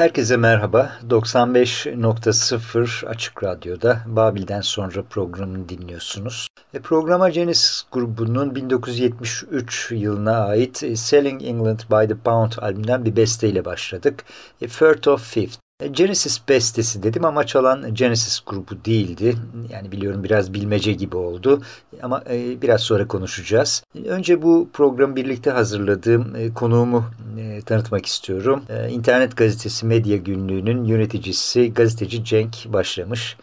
Herkese merhaba. 95.0 Açık Radyo'da Babil'den sonra programını dinliyorsunuz. E, programa Genesis grubunun 1973 yılına ait Selling England by the Pound albümünden bir besteyle başladık. A Third of Fifth. E, Genesis bestesi dedim ama çalan Genesis grubu değildi. Yani biliyorum biraz bilmece gibi oldu ama e, biraz sonra konuşacağız. Önce bu programı birlikte hazırladığım e, konuğumu tanıtmak istiyorum. İnternet gazetesi Medya Günlüğü'nün yöneticisi gazeteci Cenk başlamış.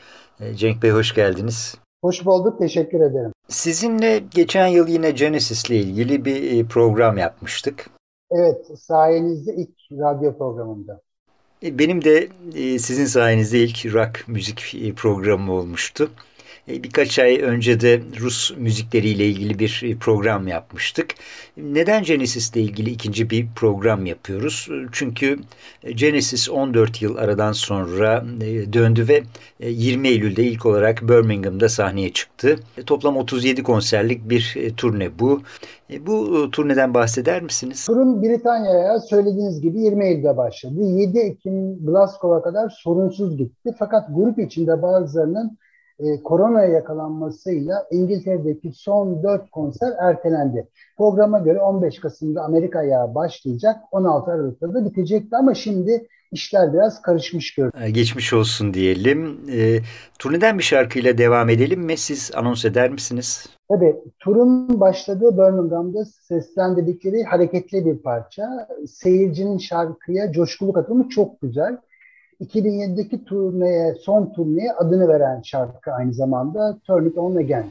Cenk Bey hoş geldiniz. Hoş bulduk, teşekkür ederim. Sizinle geçen yıl yine Genesis ile ilgili bir program yapmıştık. Evet, sayenizde ilk radyo programında. E, benim de e, sizin sayenizde ilk rock müzik programı olmuştu. Birkaç ay önce de Rus müzikleriyle ilgili bir program yapmıştık. Neden Genesis ile ilgili ikinci bir program yapıyoruz? Çünkü Genesis 14 yıl aradan sonra döndü ve 20 Eylül'de ilk olarak Birmingham'da sahneye çıktı. Toplam 37 konserlik bir turne bu. Bu turneden bahseder misiniz? Turun Britanya'ya söylediğiniz gibi 20 Eylül'de başladı. 7 Ekim Glasgow'a kadar sorunsuz gitti. Fakat grup içinde bazılarının e, koronaya yakalanmasıyla İngiltere'deki son 4 konser ertelendi. Programa göre 15 Kasım'da Amerika'ya başlayacak, 16 Aralık'ta da bitecekti ama şimdi işler biraz karışmış görünüyor. Geçmiş olsun diyelim. E, turneden bir şarkıyla devam edelim mi? Siz anons eder misiniz? Tabii. Turun başladığı Birmingham'da seslendirdikleri hareketli bir parça. Seyircinin şarkıya coşkulu katılımı çok güzel. 2007'deki turneye, son turneye adını veren şarkı aynı zamanda Turn It On Again.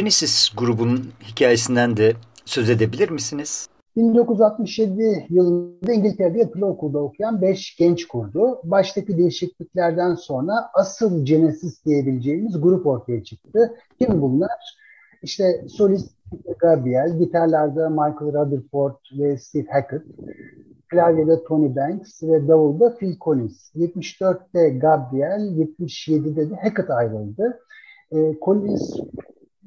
Genesis grubunun hikayesinden de söz edebilir misiniz? 1967 yılında İngiltere'de yatılı okulda okuyan 5 genç kurdu. Baştaki değişikliklerden sonra asıl Genesis diyebileceğimiz grup ortaya çıktı. Kim bunlar? İşte solist Gabriel, gitarlarda Michael Rutherford ve Steve Hackett, klavyede Tony Banks ve davulda Phil Collins. 74'te Gabriel, 77'de de Hackett ayrıldı. E, Collins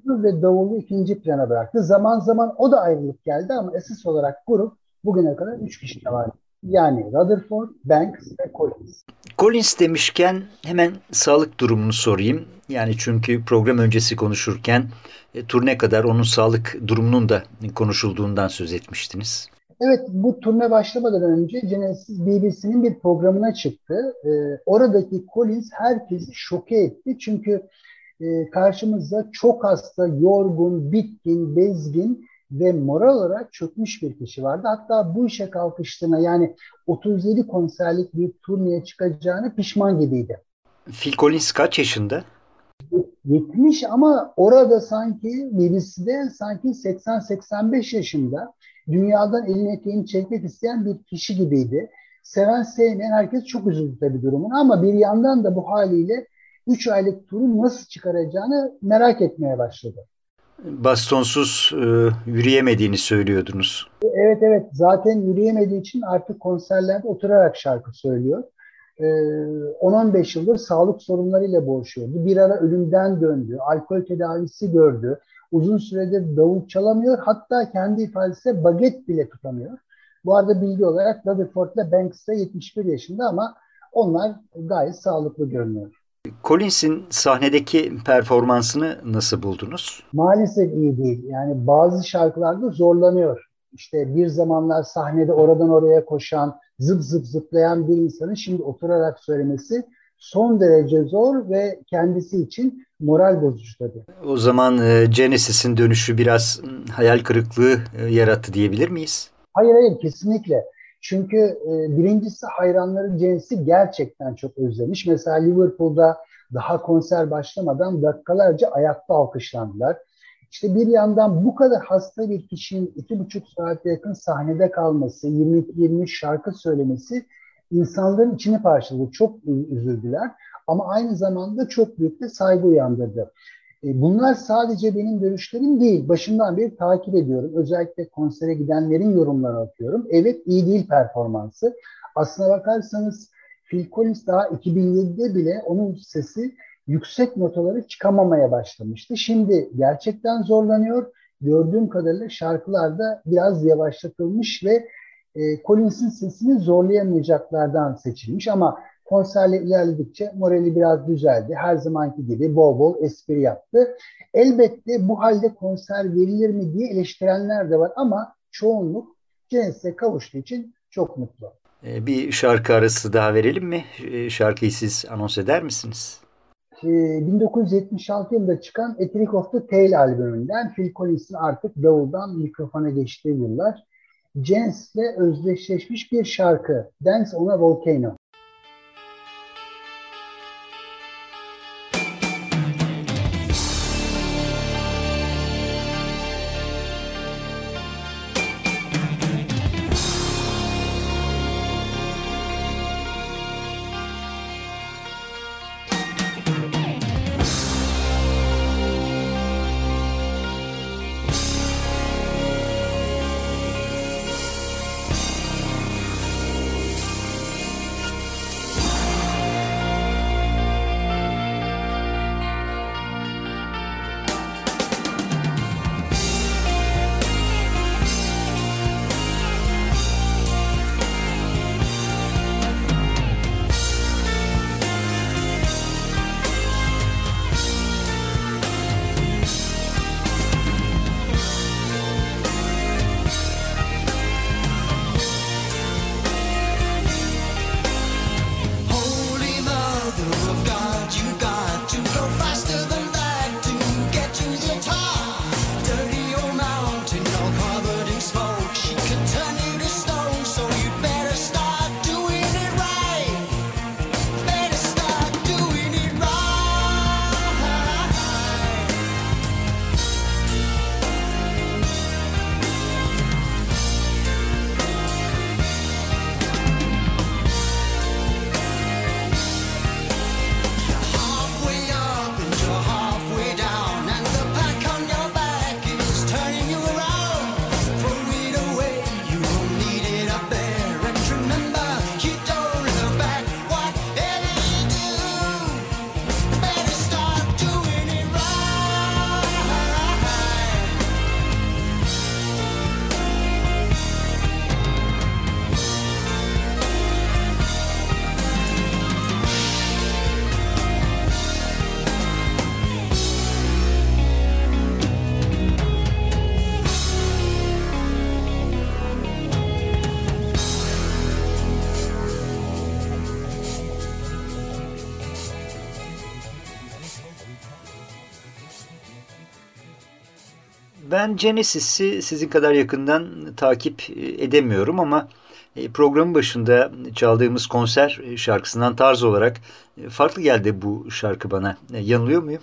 ve davulu ikinci plana bıraktı. Zaman zaman o da ayrılıp geldi ama esas olarak grup bugüne kadar üç kişi var. Yani Rutherford, Banks ve Collins. Collins demişken hemen sağlık durumunu sorayım. Yani çünkü program öncesi konuşurken e, turne kadar onun sağlık durumunun da konuşulduğundan söz etmiştiniz. Evet, bu turne başlamadan önce Genesis BBC'nin bir programına çıktı. Ee, oradaki Collins herkesi şoke etti. Çünkü e, karşımızda çok hasta, yorgun, bitkin, bezgin ve moral olarak çökmüş bir kişi vardı. Hatta bu işe kalkıştığına yani 37 konserlik bir turneye çıkacağını pişman gibiydi. Phil Collins kaç yaşında? 70 ama orada sanki BBC'de sanki 80-85 yaşında dünyadan elini eteğini çekmek isteyen bir kişi gibiydi. Seven sevmeyen herkes çok üzüldü tabii durumun ama bir yandan da bu haliyle 3 aylık turu nasıl çıkaracağını merak etmeye başladı. Bastonsuz e, yürüyemediğini söylüyordunuz. Evet evet zaten yürüyemediği için artık konserlerde oturarak şarkı söylüyor. Ee, 10-15 yıldır sağlık sorunlarıyla boğuşuyordu. Bir ara ölümden döndü, alkol tedavisi gördü. Uzun süredir davul çalamıyor. Hatta kendi ifadesiyle baget bile tutamıyor. Bu arada bilgi olarak Rutherford ile Banks de 71 yaşında ama onlar gayet sağlıklı görünüyor. Collins'in sahnedeki performansını nasıl buldunuz? Maalesef iyi değil. Yani bazı şarkılarda zorlanıyor. İşte bir zamanlar sahnede oradan oraya koşan, zıp zıp zıplayan bir insanın şimdi oturarak söylemesi son derece zor ve kendisi için moral bozucu tabii. O zaman e, Genesis'in dönüşü biraz hayal kırıklığı e, yarattı diyebilir miyiz? Hayır hayır kesinlikle. Çünkü e, birincisi hayranların Genesis'i gerçekten çok özlemiş. Mesela Liverpool'da daha konser başlamadan dakikalarca ayakta alkışlandılar. İşte bir yandan bu kadar hasta bir kişinin iki buçuk saate yakın sahnede kalması, 22-23 şarkı söylemesi insanların içini parçaladı. Çok üzüldüler ama aynı zamanda çok büyük de saygı uyandırdı. E, bunlar sadece benim görüşlerim değil. Başından beri takip ediyorum. Özellikle konsere gidenlerin yorumlarını okuyorum. Evet iyi değil performansı. Aslına bakarsanız Phil Collins daha 2007'de bile onun sesi yüksek notaları çıkamamaya başlamıştı. Şimdi gerçekten zorlanıyor. Gördüğüm kadarıyla şarkılarda biraz yavaşlatılmış ve e, Collins'in sesini zorlayamayacaklardan seçilmiş ama konserle ilerledikçe morali biraz düzeldi. Her zamanki gibi bol bol espri yaptı. Elbette bu halde konser verilir mi diye eleştirenler de var ama çoğunluk Genesis'e kavuştuğu için çok mutlu. E, bir şarkı arası daha verelim mi? E, şarkıyı siz anons eder misiniz? 1976 yılında çıkan Etrick of the Tail albümünden Phil Collins'in artık davuldan mikrofona geçtiği yıllar Jans'le özdeşleşmiş bir şarkı Dance on a Volcano. Ben Genesis'i sizin kadar yakından takip edemiyorum ama e, programın başında çaldığımız konser şarkısından tarz olarak e, farklı geldi bu şarkı bana. E, yanılıyor muyum?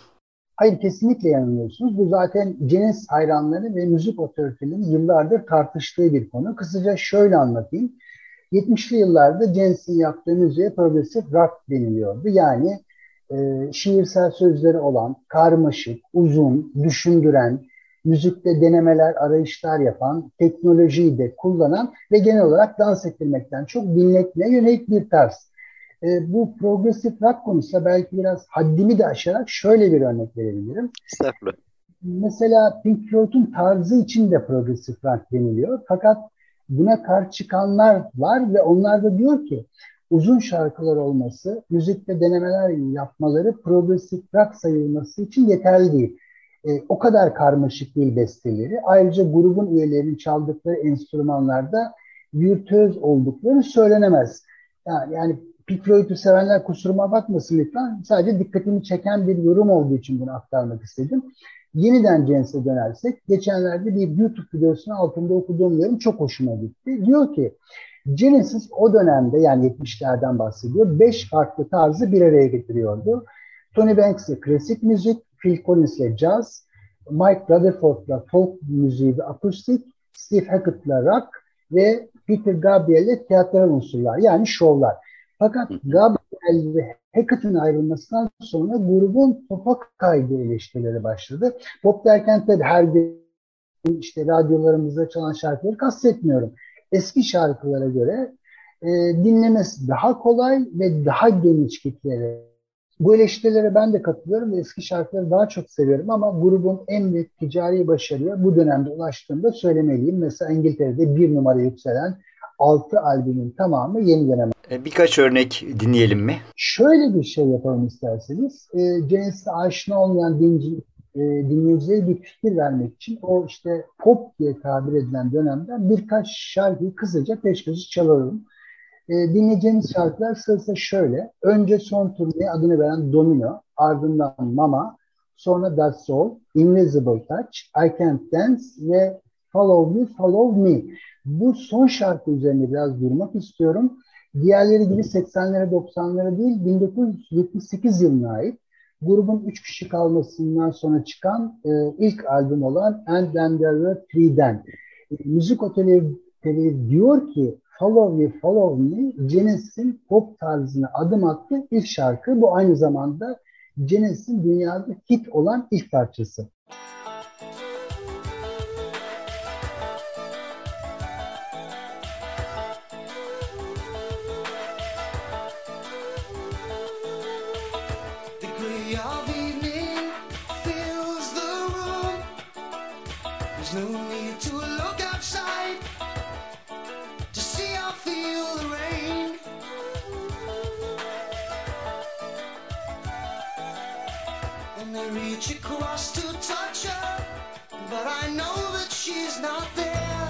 Hayır kesinlikle yanılıyorsunuz. Bu zaten Genesis hayranları ve müzik otoritelerinin yıllardır tartıştığı bir konu. Kısaca şöyle anlatayım. 70'li yıllarda Genesis'in yaptığı müziğe progresif rock deniliyordu. Yani e, şiirsel sözleri olan, karmaşık, uzun, düşündüren, müzikte denemeler, arayışlar yapan, teknolojiyi de kullanan ve genel olarak dans ettirmekten çok dinletmeye yönelik bir tarz. E, bu progresif rock konusunda belki biraz haddimi de aşarak şöyle bir örnek verebilirim. Estağfurullah. Mesela Pink Floyd'un tarzı için de progresif rock deniliyor. Fakat buna karşı çıkanlar var ve onlar da diyor ki uzun şarkılar olması, müzikte denemeler yapmaları progresif rock sayılması için yeterli değil. E, o kadar karmaşık değil besteleri. Ayrıca grubun üyelerinin çaldıkları enstrümanlarda virtüöz oldukları söylenemez. Yani, yani Pink Floyd'u sevenler kusuruma bakmasın lütfen. Sadece dikkatimi çeken bir yorum olduğu için bunu aktarmak istedim. Yeniden James'e dönersek, geçenlerde bir YouTube videosunu altında okuduğum yorum çok hoşuma gitti. Diyor ki, Genesis o dönemde yani 70'lerden bahsediyor. Beş farklı tarzı bir araya getiriyordu. Tony Banks'le klasik müzik, Phil Collins'le jazz, Mike Rutherford'la folk müziği ve akustik, Steve Hackett'la rock ve Peter Gabriel'le tiyatral unsurlar yani şovlar. Fakat Gabriel ve Hackett'ın ayrılmasından sonra grubun popa kaydı eleştirileri başladı. Pop derken tabii her gün işte radyolarımızda çalan şarkıları kastetmiyorum. Eski şarkılara göre e, dinlemesi daha kolay ve daha geniş kitlere bu eleştirilere ben de katılıyorum ve eski şarkıları daha çok seviyorum ama grubun en büyük ticari başarıya bu dönemde ulaştığında söylemeliyim. Mesela İngiltere'de bir numara yükselen 6 albümün tamamı yeni dönem. E, birkaç örnek dinleyelim mi? Şöyle bir şey yapalım isterseniz. E, Genesis'e aşina olmayan dinci, e, dinleyicilere bir fikir vermek için o işte pop diye tabir edilen dönemden birkaç şarkıyı kısaca peş peşe çalalım. E, dinleyeceğimiz şarkılar sırası şöyle. Önce son turneye adını veren Domino, ardından Mama, sonra That's All, Invisible Touch, I Can't Dance ve Follow Me, Follow Me. Bu son şarkı üzerine biraz durmak istiyorum. Diğerleri gibi 80'lere 90'lara değil 1978 yılına ait grubun 3 kişi kalmasından sonra çıkan e, ilk albüm olan And Then There Were Three'den. E, müzik oteli diyor ki Follow Me, Follow Me Genesis'in pop tarzına adım attığı ilk şarkı. Bu aynı zamanda Genesis'in dünyada hit olan ilk parçası. just And I reach across to touch her. But I know that she's not there.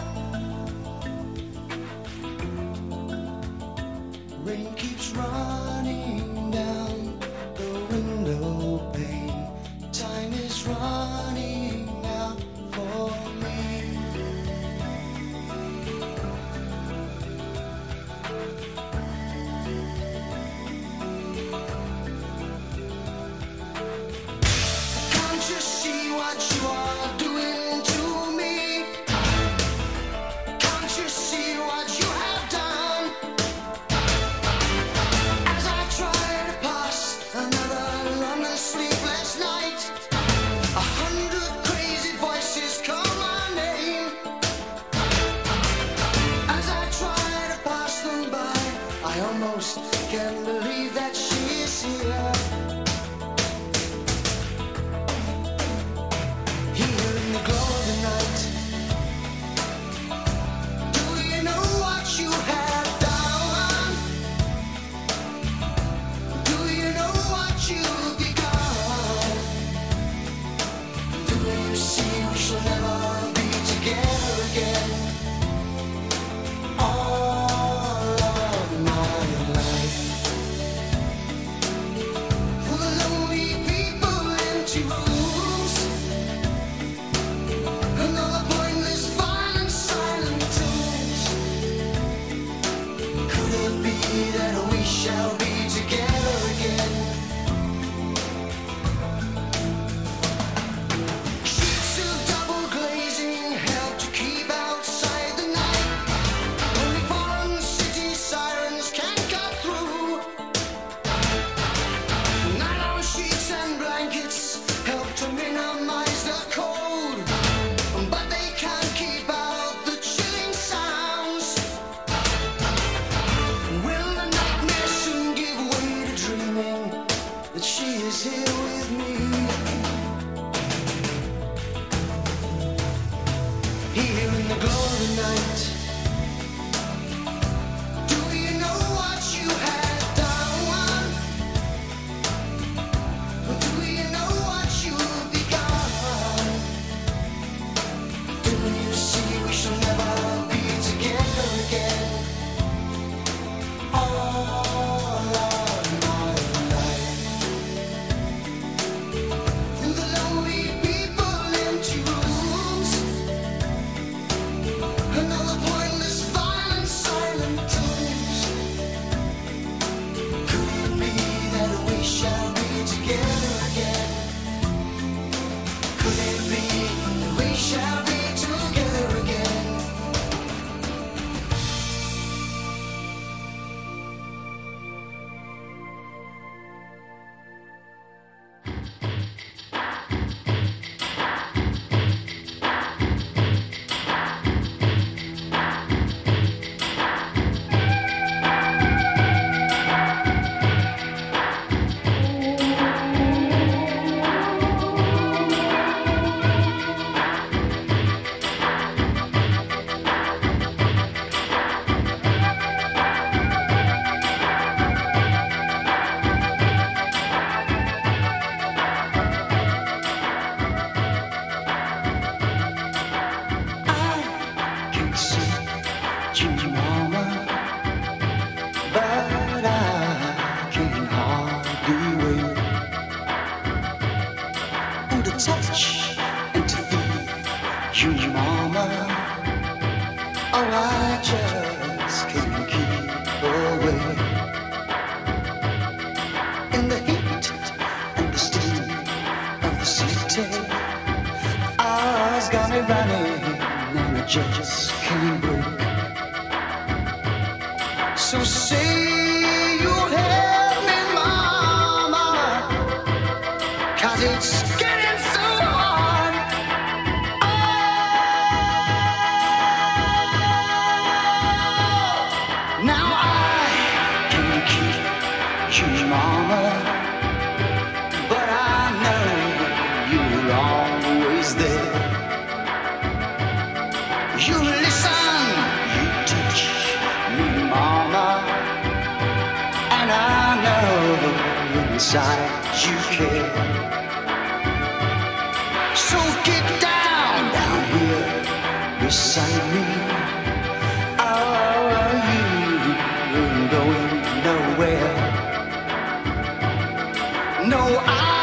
No, I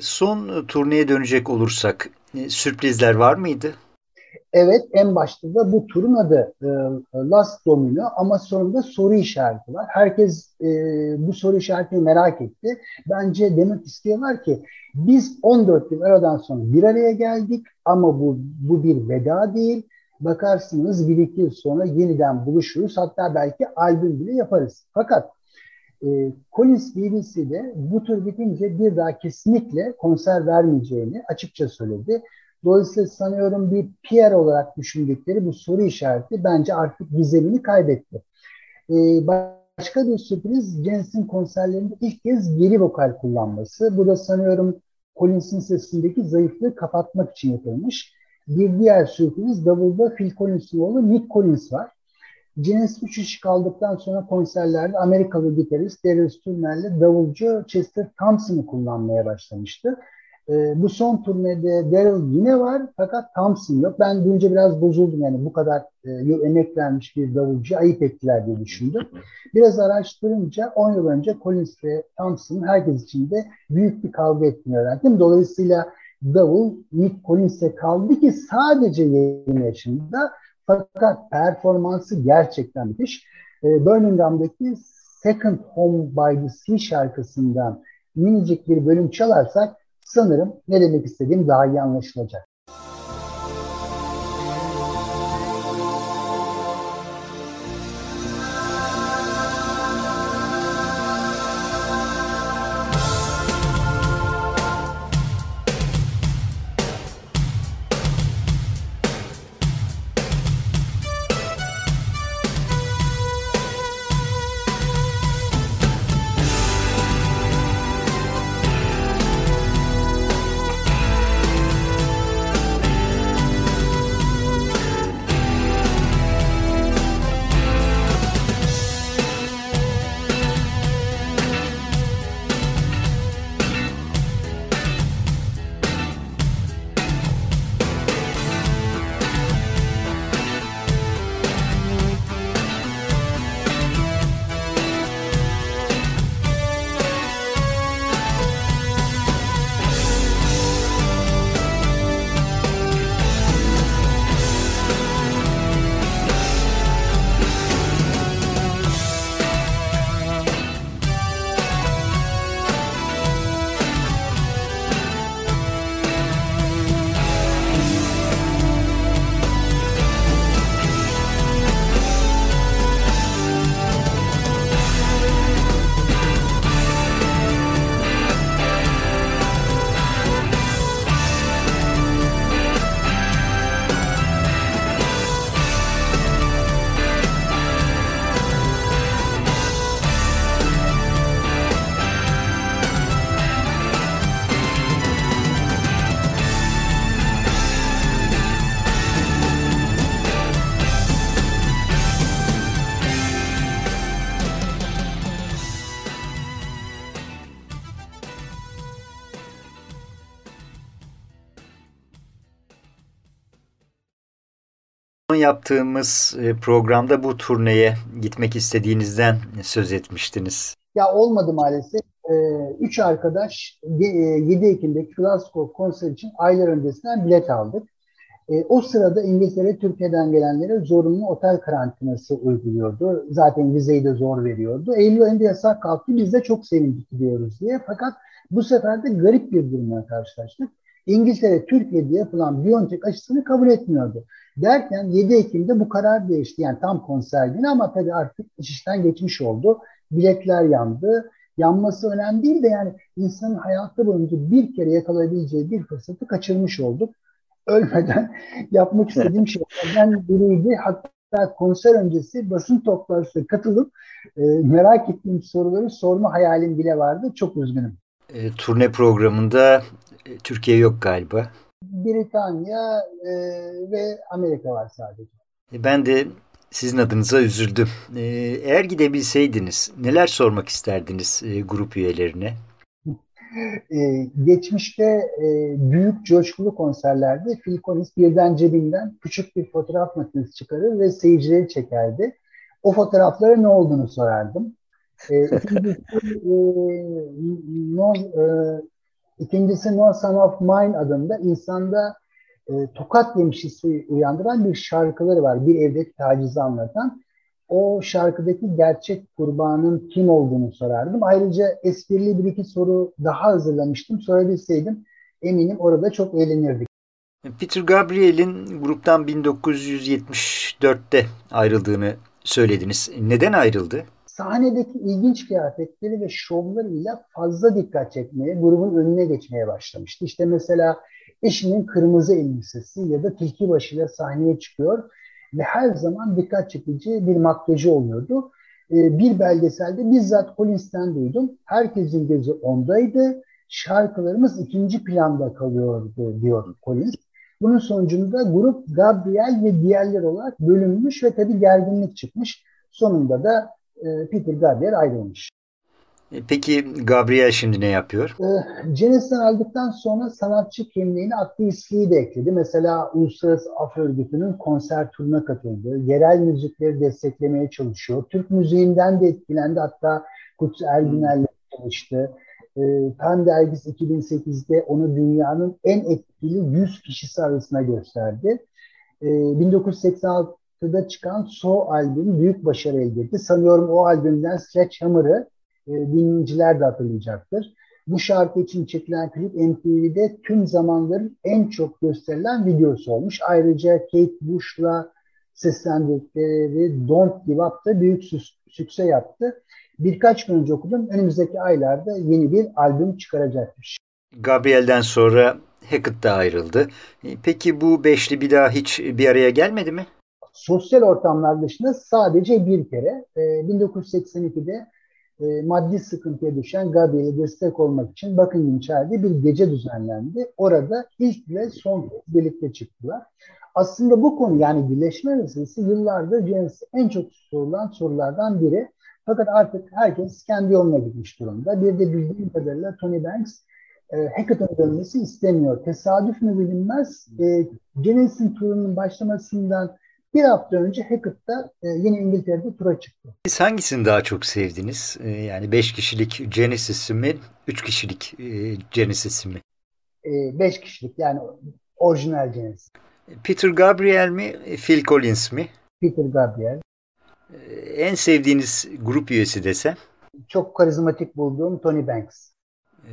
Son e, turneye dönecek olursak e, sürprizler var mıydı? Evet en başta da bu turun adı e, Last Domino ama sonunda soru işareti var. Herkes e, bu soru işaretini merak etti. Bence demek istiyorlar ki biz 14 yıl aradan sonra bir araya geldik ama bu, bu bir veda değil. Bakarsınız bir iki yıl sonra yeniden buluşuruz. Hatta belki albüm bile yaparız. Fakat e, Collins BBC'de bu tur bitince bir daha kesinlikle konser vermeyeceğini açıkça söyledi. Dolayısıyla sanıyorum bir PR olarak düşündükleri bu soru işareti bence artık gizemini kaybetti. Ee, başka bir sürpriz Jens'in konserlerinde ilk kez geri vokal kullanması. Bu da sanıyorum Collins'in sesindeki zayıflığı kapatmak için yapılmış. Bir diğer sürpriz davulda Phil Collins'in oğlu Nick Collins var. Jens 3 iş kaldıktan sonra konserlerde Amerikalı gitarist Darius Turner'le davulcu Chester Thompson'ı kullanmaya başlamıştı. E, bu son turnede Daryl yine var fakat Thompson yok. Ben duyunca biraz bozuldum yani bu kadar e, emek vermiş bir davulcu ayıp ettiler diye düşündüm. Biraz araştırınca 10 yıl önce Collins ve Thompson herkes için de büyük bir kavga ettiğini öğrendim. Dolayısıyla davul Nick Collins'e kaldı ki sadece 20 yaşında fakat performansı gerçekten müthiş. E, Birmingham'daki Second Home by the Sea şarkısından minicik bir bölüm çalarsak sanırım ne demek istediğim daha iyi anlaşılacak. Yaptığımız e, programda bu turneye gitmek istediğinizden söz etmiştiniz. Ya olmadı maalesef. Ee, üç arkadaş 7 e, Ekim'deki Glasgow konser için aylar öncesinden bilet aldık. E, o sırada İngiltere Türkiye'den gelenlere zorunlu otel karantinası uyguluyordu. Zaten vizeyi de zor veriyordu. Eylül ayında yasak kalktı. Biz de çok sevindik gidiyoruz diye. Fakat bu sefer de garip bir durumla karşılaştık. İngiltere Türkiye'de yapılan Biontech aşısını kabul etmiyordu. Derken 7 Ekim'de bu karar değişti. Yani tam konser günü ama tabii artık iş işten geçmiş oldu. Biletler yandı. Yanması önemli değil de yani insanın hayatı boyunca bir kere yakalayabileceği bir fırsatı kaçırmış olduk. Ölmeden yapmak istediğim şeylerden biriydi. Hatta konser öncesi basın toplantısına katılıp e, merak ettiğim soruları sorma hayalim bile vardı. Çok üzgünüm. E, turne programında e, Türkiye yok galiba. Britanya e, ve Amerika var sadece. E, ben de sizin adınıza üzüldüm. E, eğer gidebilseydiniz neler sormak isterdiniz e, grup üyelerine? Ee, geçmişte e, büyük coşkulu konserlerde Phil Collins birden cebinden küçük bir fotoğraf makinesi çıkarır ve seyircileri çekerdi. O fotoğraflara ne olduğunu sorardım. E, ikincisi, e, no, e, ikincisi No Son of Mine adında insanda e, tokat yemiş hissi uyandıran bir şarkıları var. Bir evdeki tacizi anlatan o şarkıdaki gerçek kurbanın kim olduğunu sorardım. Ayrıca esprili bir iki soru daha hazırlamıştım. Sorabilseydim eminim orada çok eğlenirdik. Peter Gabriel'in gruptan 1974'te ayrıldığını söylediniz. Neden ayrıldı? Sahnedeki ilginç kıyafetleri ve şovlarıyla fazla dikkat çekmeye, grubun önüne geçmeye başlamıştı. İşte mesela eşinin kırmızı elbisesi ya da tilki başıyla sahneye çıkıyor ve her zaman dikkat çekici bir makyajı oluyordu. E, bir belgeselde bizzat Collins'ten duydum. Herkesin gözü ondaydı. Şarkılarımız ikinci planda kalıyordu diyor Collins. Bunun sonucunda grup Gabriel ve diğerler olarak bölünmüş ve tabii gerginlik çıkmış. Sonunda da Peter Gabriel ayrılmış. E, peki Gabriel şimdi ne yapıyor? E, Genesis'ten aldıktan sonra sanatçı kimliğini aktivistliği de ekledi. Mesela Uluslararası Af Örgütü'nün konser turuna katıldı. Yerel müzikleri desteklemeye çalışıyor. Türk müziğinden de etkilendi. Hatta Kutsu Ergüner'le çalıştı. E, Time dergisi 2008'de onu dünyanın en etkili 100 kişisi arasına gösterdi. E, 1986'da çıkan So albüm büyük başarı elde etti. Sanıyorum o albümden Sledgehammer'ı e, dinleyiciler de hatırlayacaktır. Bu şarkı için çekilen klip MTV'de tüm zamanların en çok gösterilen videosu olmuş. Ayrıca Kate Bush'la seslendirdikleri Don't Give Up da büyük sükse yaptı. Birkaç gün önce okudum. Önümüzdeki aylarda yeni bir albüm çıkaracakmış. Gabriel'den sonra Hackett da ayrıldı. E, peki bu beşli bir daha hiç bir araya gelmedi mi? Sosyal ortamlar dışında sadece bir kere. 1982'de e, maddi sıkıntıya düşen Gabriel'e destek olmak için Buckingham içeride bir gece düzenlendi. Orada ilk ve son birlikte çıktılar. Aslında bu konu yani birleşme meselesi yıllardır Genesis en çok sorulan sorulardan biri. Fakat artık herkes kendi yoluna gitmiş durumda. Bir de bildiğim kadarıyla Tony Banks e, Hackathon dönmesi istemiyor. Tesadüf mü bilinmez. E, Genesis'in turunun başlamasından bir hafta önce Hackett'ta e, yine İngiltere'de tura çıktı. Siz hangisini daha çok sevdiniz? E, yani 5 kişilik Genesis'i mi, 3 kişilik e, Genesis'i mi? 5 e, kişilik yani orijinal Genesis. Peter Gabriel mi, Phil Collins mi? Peter Gabriel. E, en sevdiğiniz grup üyesi desem? Çok karizmatik bulduğum Tony Banks.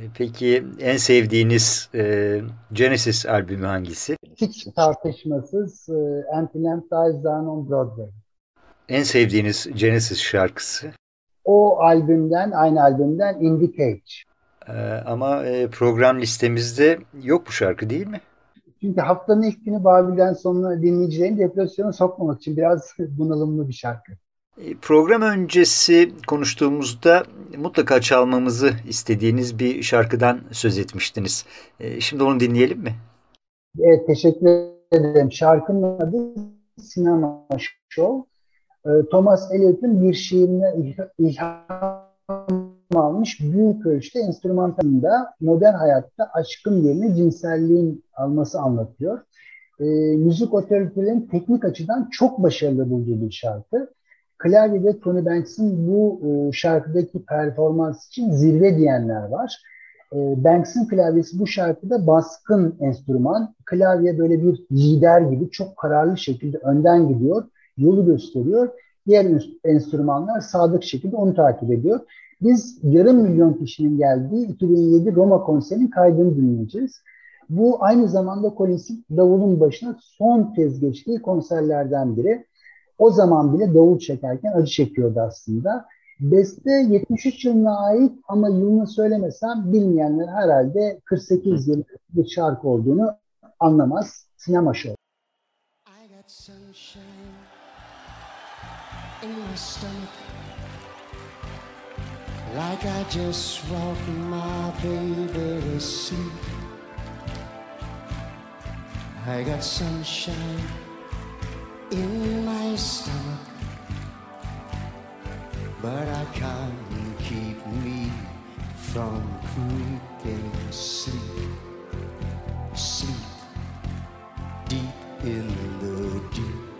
E, peki en sevdiğiniz e, Genesis albümü hangisi? Hiç tartışmasız e, Anti-Lamp Dies Down on Broadway. En sevdiğiniz Genesis şarkısı? O albümden, aynı albümden In the Cage. E, ama e, program listemizde yok bu şarkı değil mi? Çünkü haftanın ilk günü Babil'den sonra dinleyicilerin depresyona sokmamak için biraz bunalımlı bir şarkı. E, program öncesi konuştuğumuzda mutlaka çalmamızı istediğiniz bir şarkıdan söz etmiştiniz. E, şimdi onu dinleyelim mi? Evet, teşekkür ederim. Şarkının adı Sinema Show. E, Thomas Eliot'un bir şiirine ilham almış büyük ölçüde enstrümantalında modern hayatta aşkın yerini cinselliğin alması anlatıyor. e, müzik otoritelerinin teknik açıdan çok başarılı bulduğu bir şarkı. Klavyede Tony Banks'ın bu e, şarkıdaki performans için zirve diyenler var. E, Banks'ın klavyesi bu şarkıda baskın enstrüman. Klavye böyle bir lider gibi çok kararlı şekilde önden gidiyor, yolu gösteriyor. Diğer enstrümanlar sadık şekilde onu takip ediyor. Biz yarım milyon kişinin geldiği 2007 Roma konserinin kaydını dinleyeceğiz. Bu aynı zamanda Collins'in davulun başına son kez geçtiği konserlerden biri. O zaman bile davul çekerken acı çekiyordu aslında. Beste 73 yılına ait ama yılını söylemesem bilmeyenler herhalde 48 yıllık bir şarkı olduğunu anlamaz. Sinema stomach Like I just walked my baby to sleep I got sunshine in my stomach but I can't keep me from creeping sleep, sleep deep in the deep.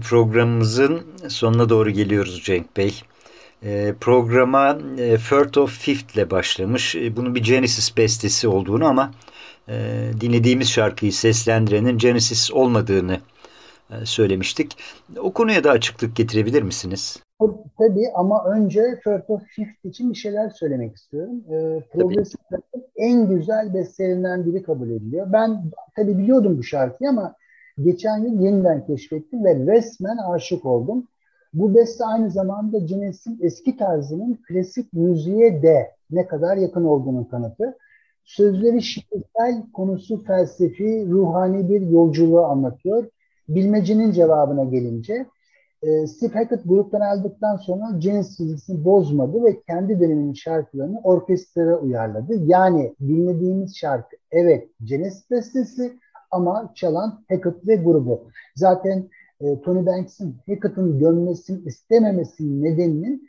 Programımızın sonuna doğru geliyoruz Cenk Bey. E, programa e, Firth of Fifth ile başlamış. E, bunun bir Genesis bestesi olduğunu ama e, dinlediğimiz şarkıyı seslendirenin Genesis olmadığını e, söylemiştik. O konuya da açıklık getirebilir misiniz? Tabii ama önce First of Fifth için bir şeyler söylemek istiyorum. Ee, Progressive en güzel bestelerinden biri kabul ediliyor. Ben tabii biliyordum bu şarkıyı ama geçen yıl yeniden keşfettim ve resmen aşık oldum. Bu beste aynı zamanda Genesis'in eski tarzının klasik müziğe de ne kadar yakın olduğunun kanıtı. Sözleri şiirsel, konusu felsefi, ruhani bir yolculuğu anlatıyor. Bilmecenin cevabına gelince e, Steve Hackett gruptan aldıktan sonra Genesis dizisini bozmadı ve kendi döneminin şarkılarını orkestraya uyarladı. Yani dinlediğimiz şarkı evet Genesis bestesi ama çalan Hackett ve grubu. Zaten e, Tony Banks'in Hackett'ın gömmesini istememesinin nedeninin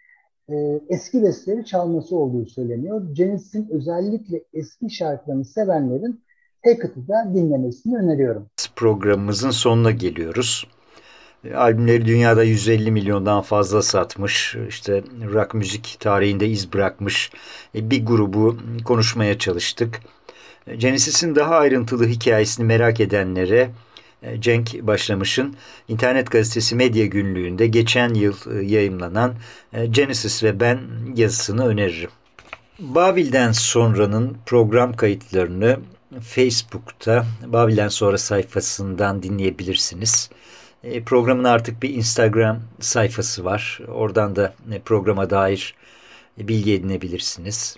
e, eski besteleri çalması olduğu söyleniyor. Genesis'in özellikle eski şarkılarını sevenlerin Hackett'ı da dinlemesini öneriyorum. Programımızın sonuna geliyoruz. E, Albümleri dünyada 150 milyondan fazla satmış. İşte rock müzik tarihinde iz bırakmış e, bir grubu konuşmaya çalıştık. Genesis'in daha ayrıntılı hikayesini merak edenlere e, Cenk Başlamış'ın internet gazetesi Medya Günlüğü'nde geçen yıl e, yayımlanan e, Genesis ve Ben yazısını öneririm. Babil'den sonranın program kayıtlarını Facebook'ta Babil'den sonra sayfasından dinleyebilirsiniz. Programın artık bir Instagram sayfası var. Oradan da programa dair bilgi edinebilirsiniz.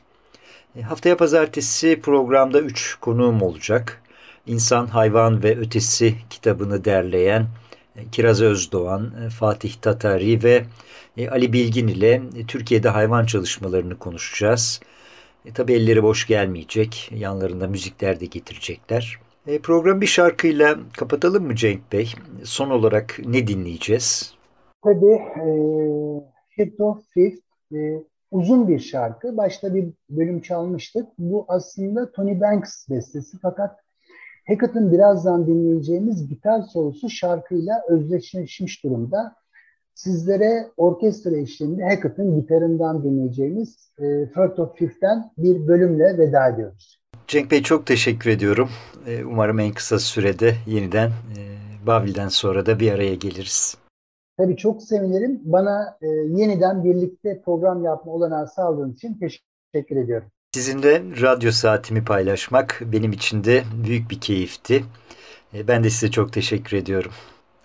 E, Haftaya pazartesi programda 3 konuğum olacak. İnsan, Hayvan ve Ötesi kitabını derleyen e, Kiraz Özdoğan, e, Fatih Tatari ve Ali Bilgin ile Türkiye'de hayvan çalışmalarını konuşacağız. E, tabii elleri boş gelmeyecek. Yanlarında müzikler de getirecekler. E, programı bir şarkıyla kapatalım mı Cenk Bey? Son olarak ne dinleyeceğiz? Tabii e, Hit of Fifth e, uzun bir şarkı. Başta bir bölüm çalmıştık. Bu aslında Tony Banks bestesi fakat Hackett'ın birazdan dinleyeceğimiz gitar solosu şarkıyla özdeşleşmiş durumda. Sizlere orkestra eşliğinde Hackett'ın gitarından dinleyeceğimiz e, First of Fifth'ten bir bölümle veda ediyoruz. Cenk Bey çok teşekkür ediyorum. E, Umarım en kısa sürede yeniden e, Babil'den sonra da bir araya geliriz. Tabii çok sevinirim. Bana e, yeniden birlikte program yapma olanağı sağladığınız için teşekkür ediyorum. Sizinle radyo saatimi paylaşmak benim için de büyük bir keyifti. E, Ben de size çok teşekkür ediyorum.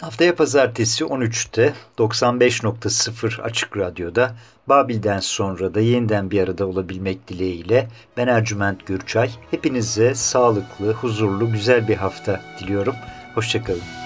Haftaya pazartesi 13'te 95.0 Açık Radyo'da Babil'den sonra da yeniden bir arada olabilmek dileğiyle ben Ercüment Gürçay. Hepinize sağlıklı, huzurlu, güzel bir hafta diliyorum. Hoşçakalın.